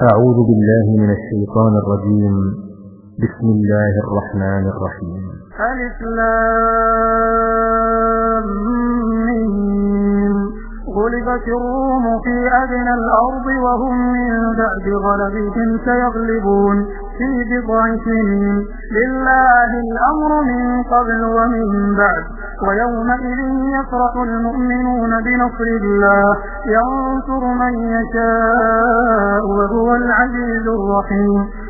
أعوذ بالله من الشيطان الرجيم. بسم الله الرحمن الرحيم. الإسلام غلبت الروم في أدنى الأرض وهم من بعد غلبهم سيغلبون في بضع سنين. لله الأمر من قبل ومن بعد. ويومئذ يفرح المؤمنون بنصر الله. ينصر من يشاء وهو العزيز الرحيم.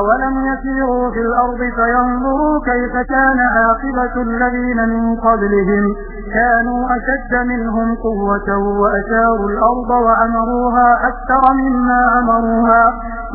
أولم يسيروا في الأرض فينظروا كيف كان عاقبة الذين من قبلهم كانوا أشد منهم قوة وأشاروا الأرض وعمروها أكثر مما عمروها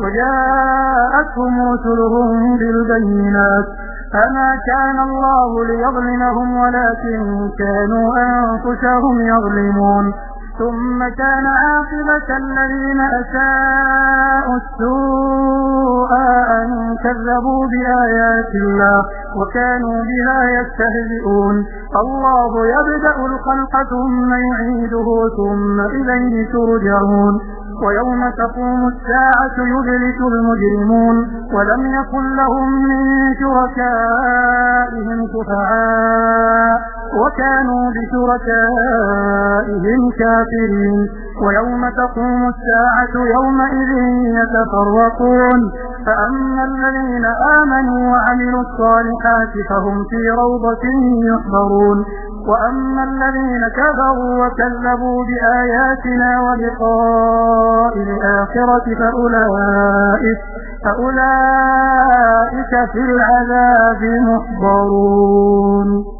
وجاءتهم رسلهم بالبينات فما كان الله ليظلمهم ولكن كانوا أنفسهم يظلمون ثم كان عاقبة الذين أساءوا السوء أن كذبوا بآيات الله وكانوا بها يستهزئون. الله يبدأ الخلق ثم يعيده ثم إليه ترجعون. ويوم تقوم الساعة يبلس المجرمون. ولم يكن لهم من شركائهم شفعاء. وكانوا بشركائهم كافرين. ويوم تقوم الساعة يومئذ يتفرقون. فأما الذين آمنوا وعملوا الصالحات فهم في روضة يحضرون. وأما الذين كفروا وكذبوا بآياتنا ولقاء الآخرة فأولئك, فأولئك في العذاب محضرون.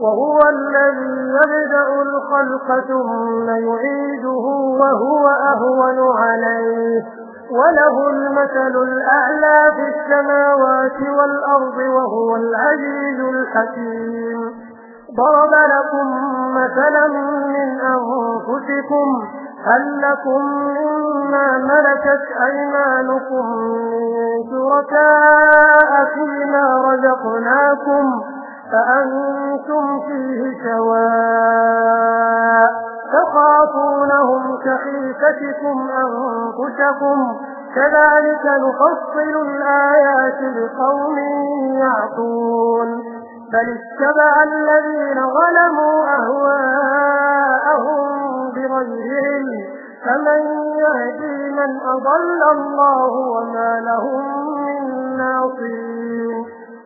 وهو الذي يبدأ الخلق ثم يعيده وهو أهون عليه. وله المثل الأعلى في السماوات والأرض وهو العزيز الحكيم. ضرب لكم مثلا من أنفسكم هل لكم مما ملكت أيمانكم من شركاء فيما رزقناكم؟ فأنتم فيه سواء تخافونهم كخيفتكم أنفسكم كذلك نفصل الآيات لقوم يعطون بل اتبع الذين ظلموا أهواءهم بغير علم فمن يهدي من أضل الله وما لهم من ناصرين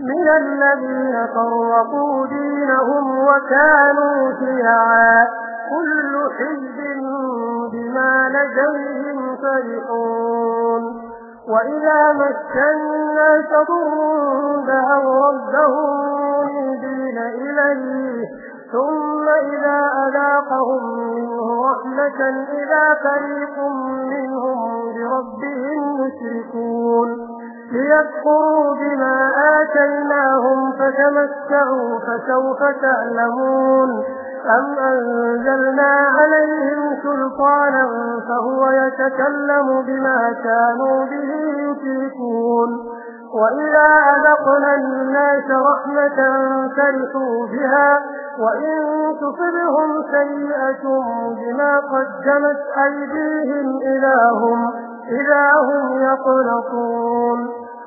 من الذين فرقوا دينهم وكانوا شيعا. كل حزب بما لديهم فرحون. وإذا مس الناس ضر دعوا ربهم منيبين إليه. ثم إذا أذاقهم منه رحمة إذا فريق منهم بربهم يشركون ليكفروا بما آتيناهم فتمتعوا فسوف تعلمون. أم أنزلنا عليهم سلطانا فهو يتكلم بما كانوا به يشركون. وإذا أذقنا الناس رحمة فرحوا بها وإن تصبهم سيئة بما قدمت أيديهم إذا هم, إذا هم يقلقون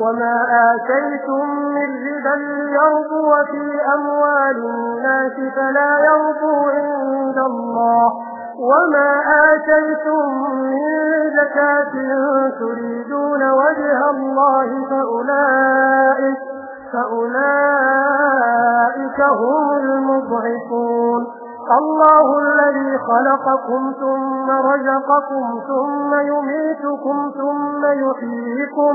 وما آتيتم من ربا يربو في أموال الناس فلا يربو عند الله وما آتيتم من زكاة تريدون وجه الله فأولئك, فأولئك هم المضعفون الله الذي خلقكم ثم رزقكم ثم يميتكم ثم يحييكم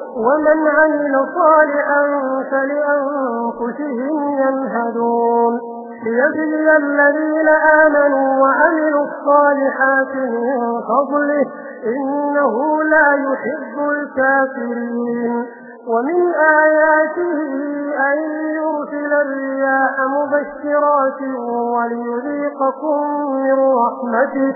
ومن عمل صالحا فلأنفسهم ينهدون. ليجزي الذين آمنوا وعملوا الصالحات من فضله إنه لا يحب الكافرين. ومن آياته أن يرسل الرياح مبشرات وليذيقكم من رحمته.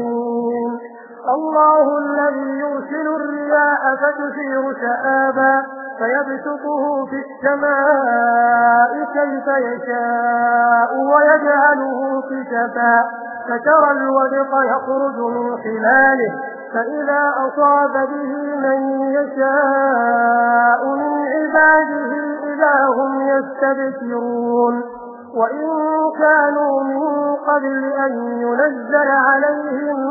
الله الذي يرسل الرياح فتثير سآبا فيبسطه في السماء كيف يشاء ويجعله كسفا فترى الودق يخرج من خلاله فإذا أصاب به من يشاء من عباده إذا هم يستبشرون وإن كانوا من قبل أن ينزل عليهم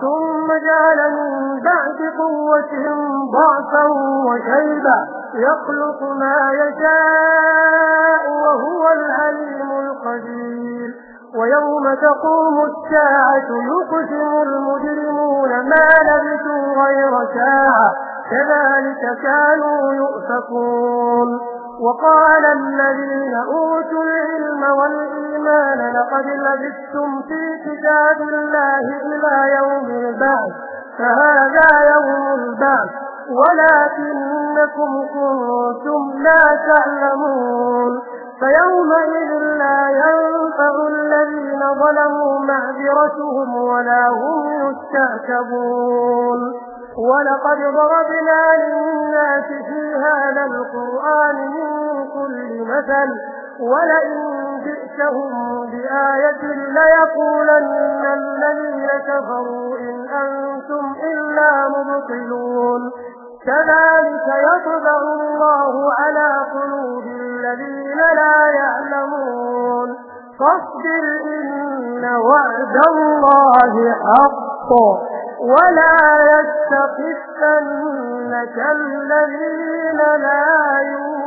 ثم جعل من بعد قوة ضعفا وشيبا يخلق ما يشاء وهو العليم القدير. ويوم تقوم الساعة يقسم المجرمون ما لبثوا غير ساعة كذلك كانوا يؤفكون. وقال الذين أوتوا العلم والإيمان لقد لبثتم في كتاب الله إلى يوم البعث فهذا يوم البعث ولكنكم كنتم لا تعلمون. فيومئذ لا ينفع الذين ظلموا معذرتهم ولا هم يستعتبون. ولقد ضربنا للناس في هذا القرآن من كل مثل ولئن جئتهم بآية ليقولن الذين كفروا إن أنتم إلا مبطلون كذلك يطبع الله على قلوب الذين لا يعلمون فاصبر إن وعد الله حق ولا يستخفنك الذين لا يؤمنون